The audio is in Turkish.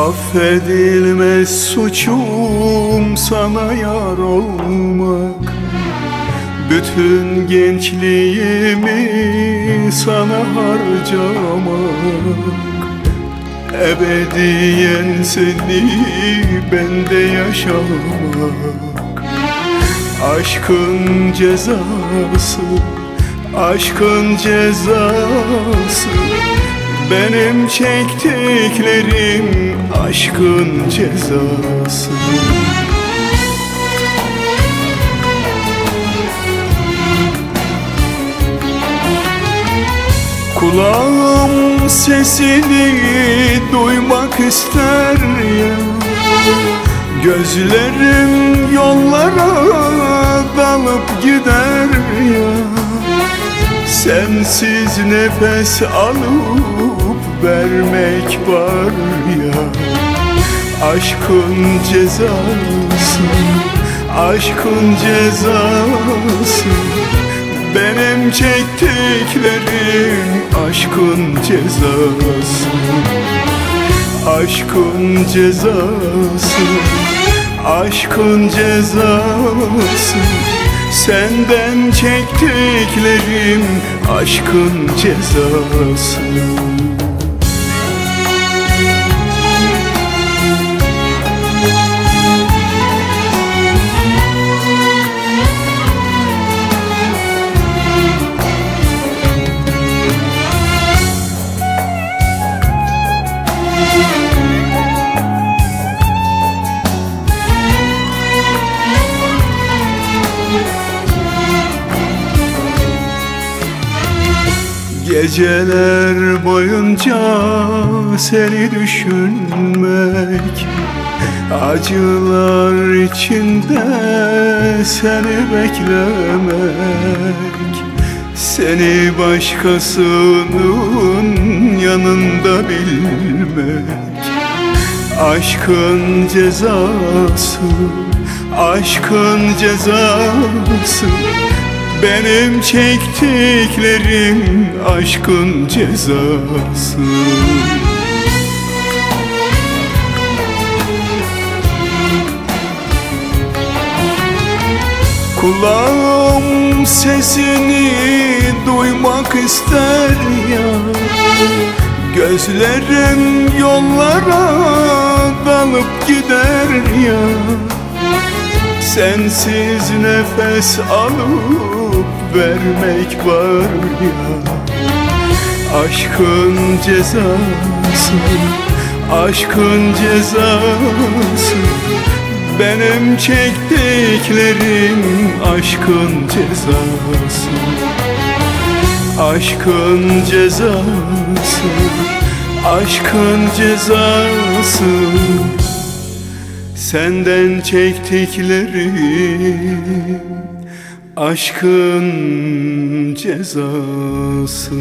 Affedilmez suçum sana yar olmak. Bütün gençliğimi sana harcamak. Ebediyen seni bende yaşamak. Aşkın cezası, aşkın cezası Benim çektiklerim aşkın cezası. Kulağım sesini duymak ister ya. Gözlerim yollara dalıp gider ya Sensiz nefes alıp vermek var ya. Aşkın cezası, aşkın cezası. Benim çektiklerim aşkın cezası. Aşkın cezası Aşkın cezası Senden çektiklerim aşkın cezası Geceler boyunca seni düşünmek Acılar içinde seni beklemek. Seni başkasının yanında bilmek. Aşkın cezası, aşkın cezası benim çektiklerim aşkın cezası. Kulağım sesini duymak ister ya. Gözlerim yollara dalıp gider ya. Sensiz nefes alıp vermek var ya? Aşkın cezası, aşkın cezası. Benim çektiklerim aşkın cezası. Aşkın cezası, aşkın cezası. Senden çektiklerim aşkın cezası